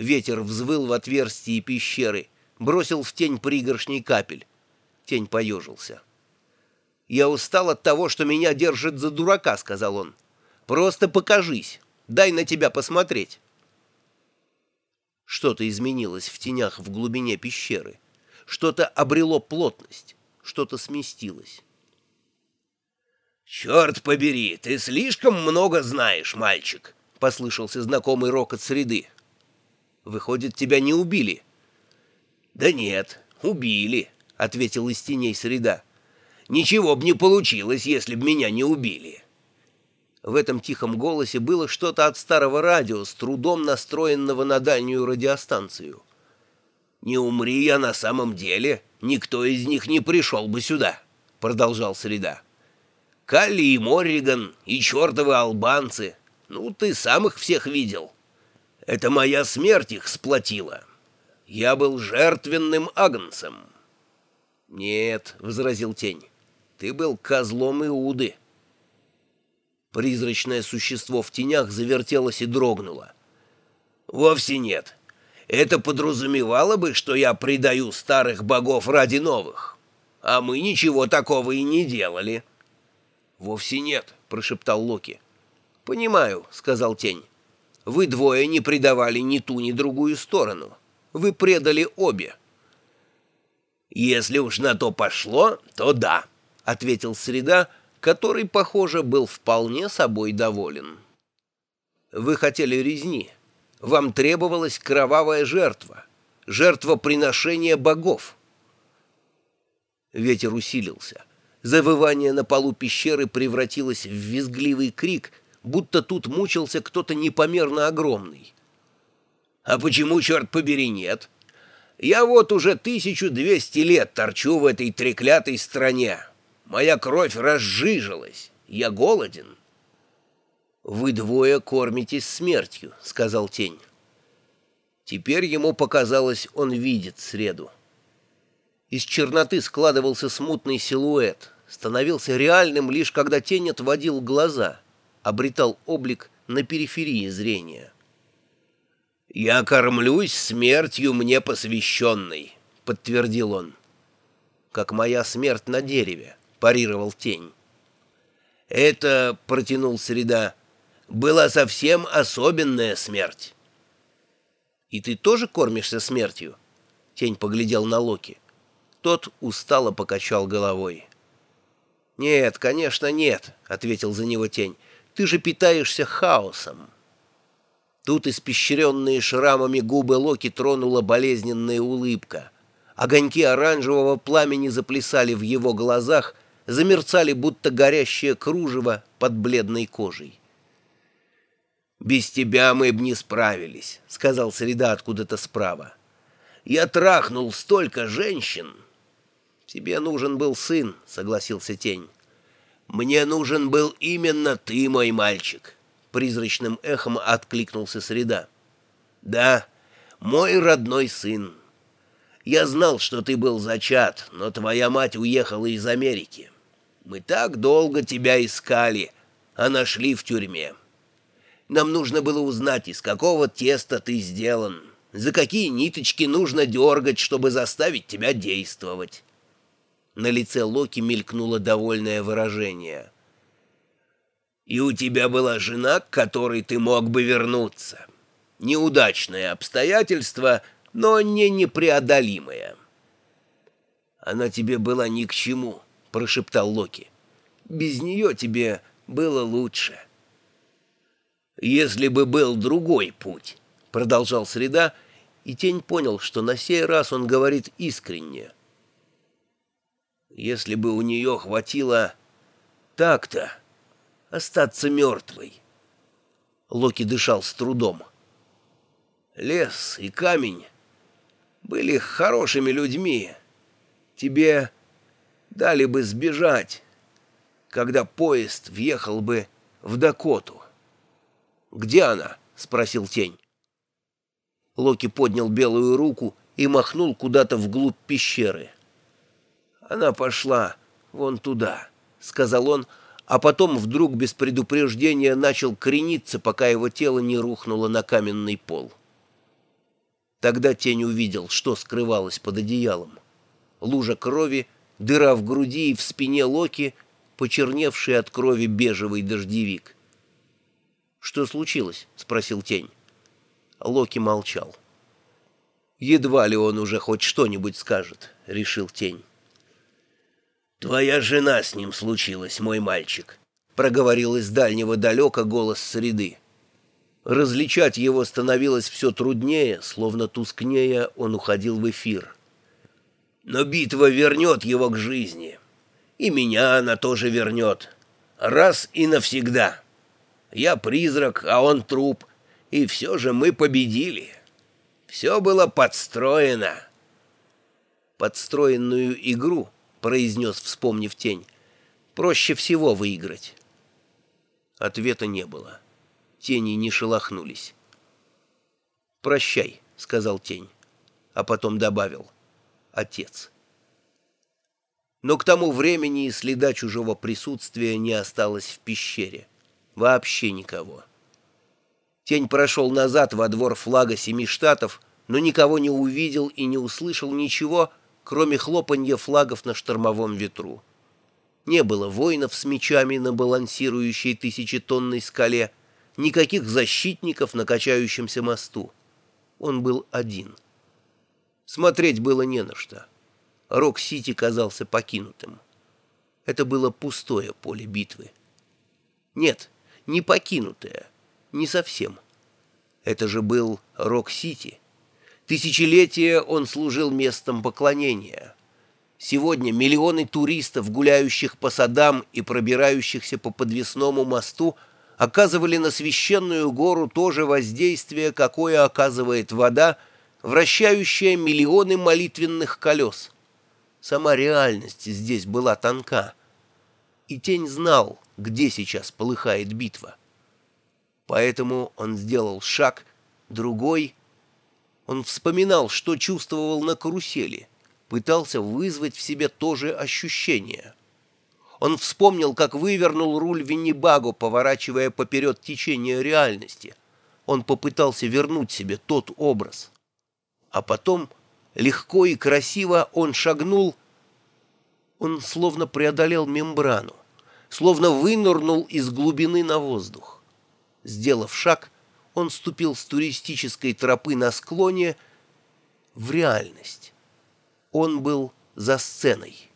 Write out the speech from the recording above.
Ветер взвыл в отверстии пещеры, бросил в тень пригоршней капель. Тень поежился. «Я устал от того, что меня держит за дурака», — сказал он. «Просто покажись, дай на тебя посмотреть». Что-то изменилось в тенях в глубине пещеры. Что-то обрело плотность, что-то сместилось. «Черт побери, ты слишком много знаешь, мальчик!» — послышался знакомый рокот среды. «Выходит, тебя не убили?» «Да нет, убили», — ответил из теней среда. «Ничего б не получилось, если б меня не убили». В этом тихом голосе было что-то от старого радио, с трудом настроенного на дальнюю радиостанцию. «Не умри я на самом деле, никто из них не пришел бы сюда», — продолжал Среда. Калли и Морриган, и чертовы албанцы. Ну, ты сам их всех видел. Это моя смерть их сплотила. Я был жертвенным агнцем. «Нет», — возразил тень, — «ты был козлом Иуды». Призрачное существо в тенях завертелось и дрогнуло. «Вовсе нет. Это подразумевало бы, что я предаю старых богов ради новых. А мы ничего такого и не делали». «Вовсе нет», — прошептал Локи. «Понимаю», — сказал Тень. «Вы двое не предавали ни ту, ни другую сторону. Вы предали обе». «Если уж на то пошло, то да», — ответил Среда, который, похоже, был вполне собой доволен. «Вы хотели резни. Вам требовалась кровавая жертва, приношения богов». Ветер усилился. Завывание на полу пещеры превратилось в визгливый крик, будто тут мучился кто-то непомерно огромный. «А почему, черт побери, нет? Я вот уже 1200 лет торчу в этой треклятой стране. Моя кровь разжижилась. Я голоден». «Вы двое кормитесь смертью», — сказал тень. Теперь ему показалось, он видит среду. Из черноты складывался смутный силуэт, становился реальным лишь когда тень отводил глаза, обретал облик на периферии зрения. «Я кормлюсь смертью мне посвященной», — подтвердил он. «Как моя смерть на дереве», — парировал тень. «Это, — протянул Среда, — была совсем особенная смерть». «И ты тоже кормишься смертью?» Тень поглядел на Локи. Тот устало покачал головой. «Нет, конечно, нет», — ответил за него тень. «Ты же питаешься хаосом». Тут испещренные шрамами губы Локи тронула болезненная улыбка. Огоньки оранжевого пламени заплясали в его глазах, замерцали, будто горящее кружево под бледной кожей. «Без тебя мы б не справились», — сказал Среда откуда-то справа. «Я трахнул столько женщин». «Тебе нужен был сын», — согласился Тень. «Мне нужен был именно ты, мой мальчик», — призрачным эхом откликнулся Среда. «Да, мой родной сын. Я знал, что ты был зачат, но твоя мать уехала из Америки. Мы так долго тебя искали, а нашли в тюрьме. Нам нужно было узнать, из какого теста ты сделан, за какие ниточки нужно дергать, чтобы заставить тебя действовать». На лице Локи мелькнуло довольное выражение. «И у тебя была жена, к которой ты мог бы вернуться. Неудачное обстоятельство, но не непреодолимое». «Она тебе была ни к чему», — прошептал Локи. «Без нее тебе было лучше». «Если бы был другой путь», — продолжал Среда, и Тень понял, что на сей раз он говорит искренне — если бы у нее хватило так-то остаться мертвой. Локи дышал с трудом. Лес и камень были хорошими людьми. Тебе дали бы сбежать, когда поезд въехал бы в Дакоту. «Где она?» — спросил тень. Локи поднял белую руку и махнул куда-то вглубь пещеры. Она пошла вон туда, — сказал он, а потом вдруг без предупреждения начал крениться, пока его тело не рухнуло на каменный пол. Тогда тень увидел, что скрывалось под одеялом. Лужа крови, дыра в груди и в спине Локи, почерневший от крови бежевый дождевик. «Что случилось?» — спросил тень. Локи молчал. «Едва ли он уже хоть что-нибудь скажет», — решил тень. «Твоя жена с ним случилась, мой мальчик», — проговорил из дальнего далека голос среды. Различать его становилось все труднее, словно тускнее он уходил в эфир. «Но битва вернет его к жизни. И меня она тоже вернет. Раз и навсегда. Я призрак, а он труп, и все же мы победили. Все было подстроено». «Подстроенную игру», — произнес, вспомнив тень, — «проще всего выиграть». Ответа не было тени не шелохнулись. «Прощай», — сказал тень, а потом добавил «Отец». Но к тому времени и следа чужого присутствия не осталось в пещере. Вообще никого. Тень прошел назад во двор флага семи штатов, но никого не увидел и не услышал ничего, кроме хлопанья флагов на штормовом ветру. Не было воинов с мечами на балансирующей тысячетонной скале, никаких защитников на качающемся мосту. Он был один. Смотреть было не на что. Рок-Сити казался покинутым. Это было пустое поле битвы. Нет, не покинутое, не совсем. Это же был Рок-Сити. Тысячелетия он служил местом поклонения. Сегодня миллионы туристов, гуляющих по садам и пробирающихся по подвесному мосту, оказывали на священную гору то же воздействие, какое оказывает вода, вращающая миллионы молитвенных колес. Сама реальность здесь была тонка, и тень знал, где сейчас полыхает битва. Поэтому он сделал шаг, другой. Он вспоминал, что чувствовал на карусели, пытался вызвать в себе то же ощущение — он вспомнил, как вывернул руль Виннибагу, поворачивая поперед течения реальности. Он попытался вернуть себе тот образ. А потом, легко и красиво, он шагнул... Он словно преодолел мембрану, словно вынырнул из глубины на воздух. Сделав шаг, он ступил с туристической тропы на склоне в реальность. Он был за сценой.